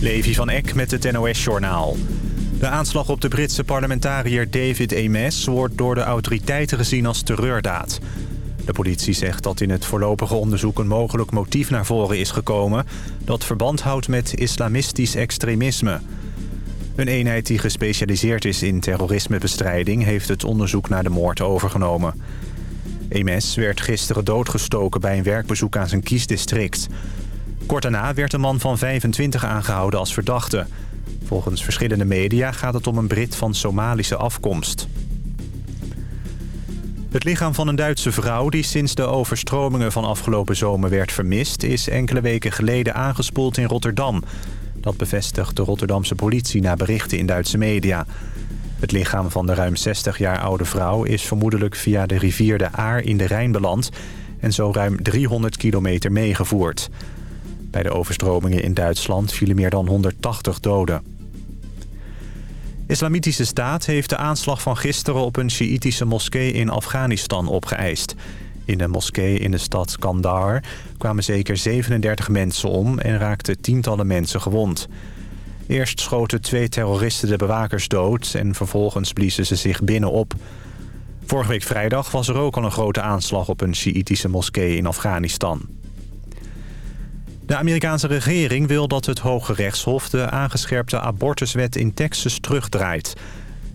Levi van Eck met het NOS-journaal. De aanslag op de Britse parlementariër David Ames... wordt door de autoriteiten gezien als terreurdaad. De politie zegt dat in het voorlopige onderzoek... een mogelijk motief naar voren is gekomen... dat verband houdt met islamistisch extremisme. Een eenheid die gespecialiseerd is in terrorismebestrijding... heeft het onderzoek naar de moord overgenomen. Ames werd gisteren doodgestoken bij een werkbezoek aan zijn kiesdistrict... Kort daarna werd een man van 25 aangehouden als verdachte. Volgens verschillende media gaat het om een Brit van Somalische afkomst. Het lichaam van een Duitse vrouw die sinds de overstromingen van afgelopen zomer werd vermist... is enkele weken geleden aangespoeld in Rotterdam. Dat bevestigt de Rotterdamse politie na berichten in Duitse media. Het lichaam van de ruim 60 jaar oude vrouw is vermoedelijk via de rivier de Aar in de Rijn beland... en zo ruim 300 kilometer meegevoerd. Bij de overstromingen in Duitsland vielen meer dan 180 doden. Islamitische Staat heeft de aanslag van gisteren op een Sjiïtische moskee in Afghanistan opgeëist. In een moskee in de stad Kandahar kwamen zeker 37 mensen om en raakten tientallen mensen gewond. Eerst schoten twee terroristen de bewakers dood en vervolgens bliezen ze zich binnen op. Vorige week vrijdag was er ook al een grote aanslag op een Sjiïtische moskee in Afghanistan. De Amerikaanse regering wil dat het Hoge Rechtshof de aangescherpte abortuswet in Texas terugdraait.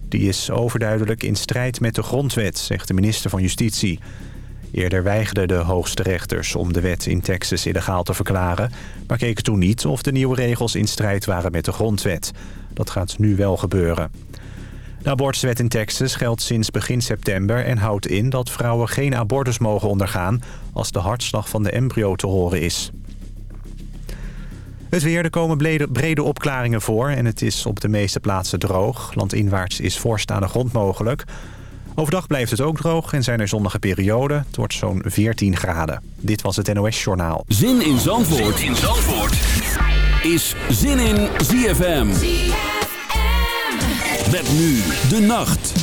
Die is overduidelijk in strijd met de grondwet, zegt de minister van Justitie. Eerder weigerden de hoogste rechters om de wet in Texas illegaal te verklaren... maar keken toen niet of de nieuwe regels in strijd waren met de grondwet. Dat gaat nu wel gebeuren. De abortuswet in Texas geldt sinds begin september en houdt in dat vrouwen geen abortus mogen ondergaan... als de hartslag van de embryo te horen is. Het weer, er komen brede, brede opklaringen voor en het is op de meeste plaatsen droog. Landinwaarts is vorst aan de grond mogelijk. Overdag blijft het ook droog en zijn er zonnige perioden. Het wordt zo'n 14 graden. Dit was het NOS Journaal. Zin in Zandvoort, zin in Zandvoort. is Zin in ZFM. ZFM. Met nu de nacht.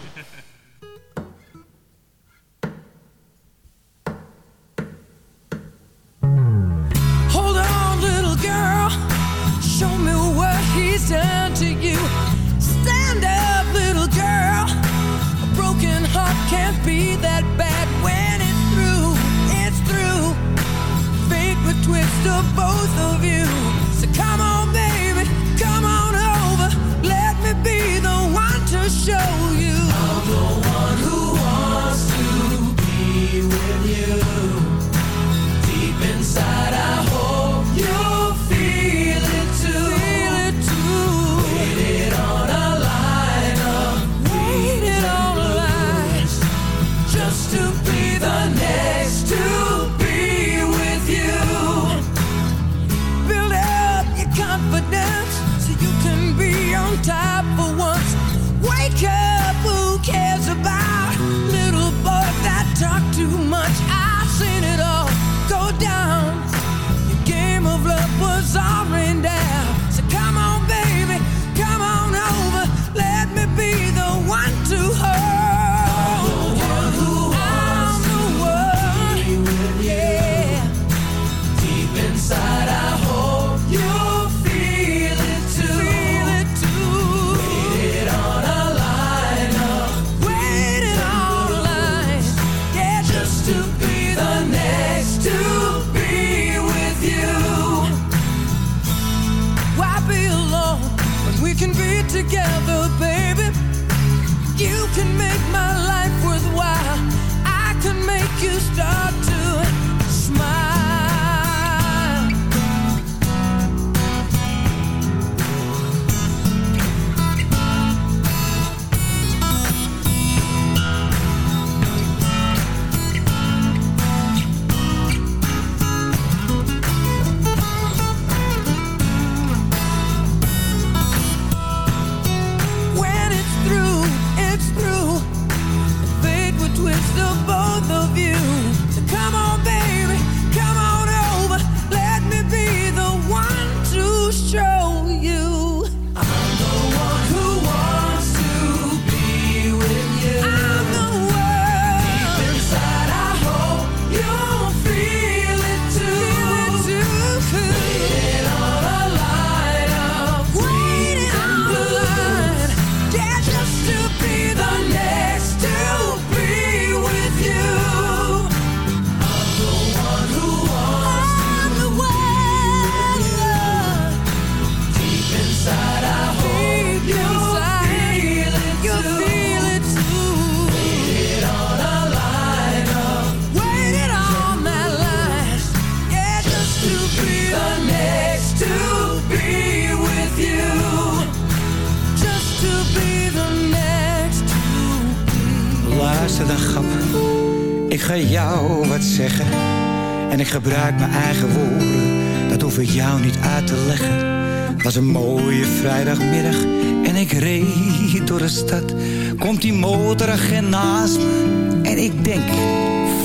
Gebruik mijn eigen woorden, dat hoef ik jou niet uit te leggen. Het was een mooie vrijdagmiddag en ik reed door de stad. Komt die motoragent naast me en ik denk,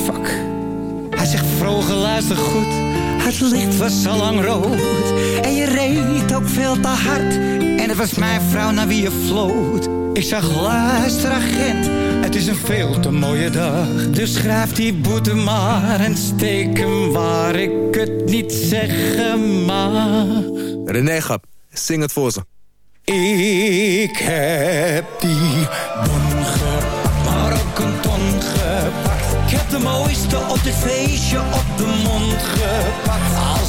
fuck. Hij zegt vroeger luister goed Het licht was al lang rood en je reed ook veel te hard. En het was mijn vrouw naar wie je floot. Ik zag luister agent, het is een veel te mooie dag. Dus schrijf die boete maar en steek hem waar ik het niet zeggen mag. René Gap, zing het voor ze. Ik heb die bon gepakt, maar ook een ton gepakt. Ik heb de mooiste op dit feestje op de mond gepakt.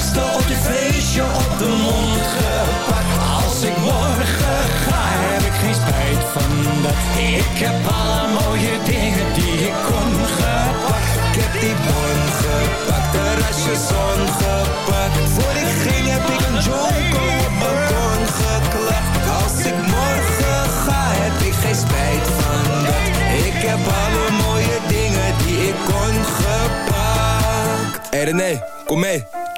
de mooiste op dit feestje op de mond gepakt. Als ik morgen ga, heb ik geen spijt van dat. Ik heb alle mooie dingen die ik kon gepakt. Ik heb die bon gepakt, terrasje zon gepakt Voor ik ging heb ik een jonko op balkon geklapt Als ik morgen ga, heb ik geen spijt van dat Ik heb alle mooie dingen die ik kon gepakt Hey René, kom mee.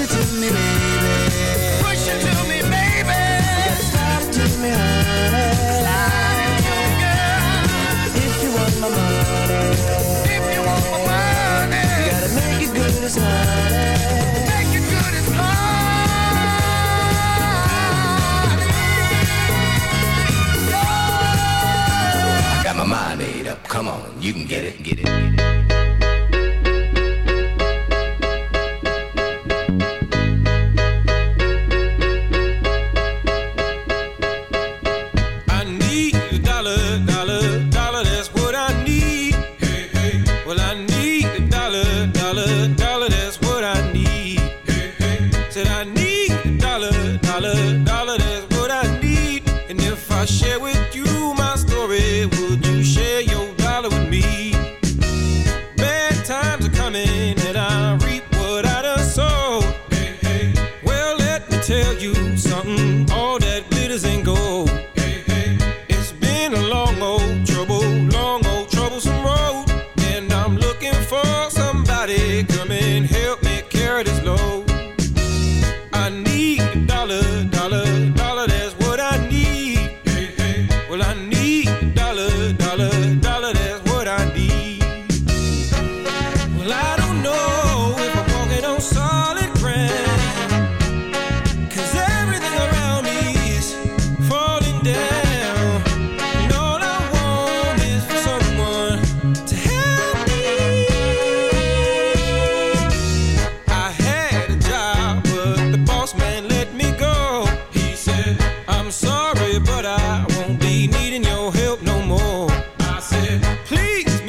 Push it to me, baby. Push it to me, baby. Stop to me, honey. Slide your girl. If you want my money. If you want my money. You gotta make it good as honey. Make it good as honey. my mind made up. Come on, you can get it, get it, get it.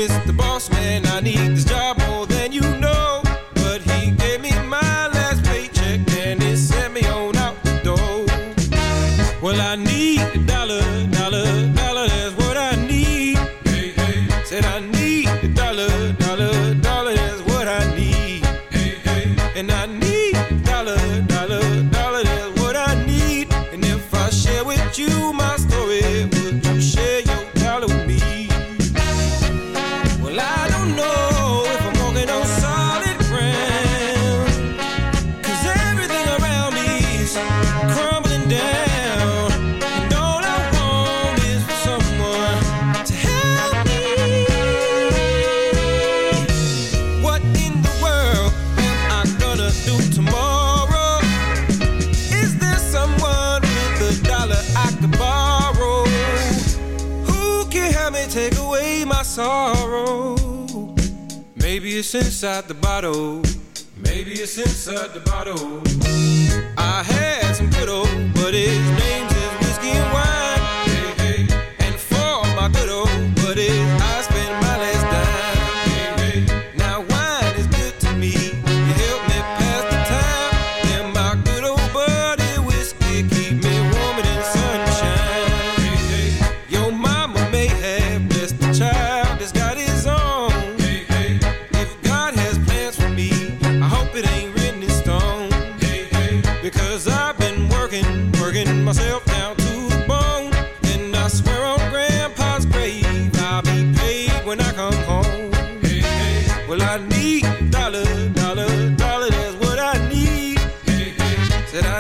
Mr.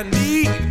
I need.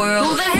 world.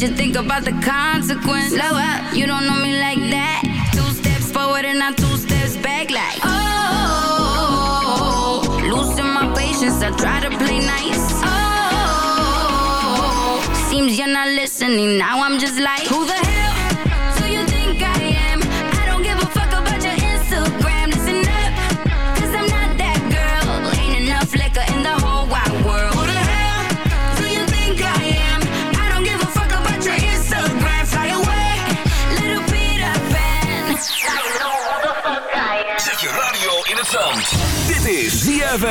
you think about the consequence? Slow up, you don't know me like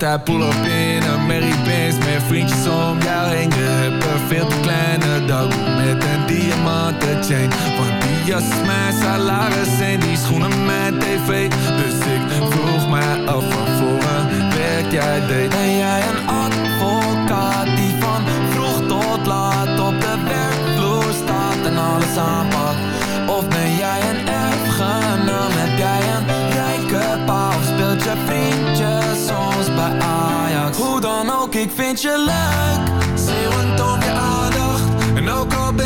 that pull up dan ook, ik vind je leuk. Zeeuwend om je aandacht En ook al ben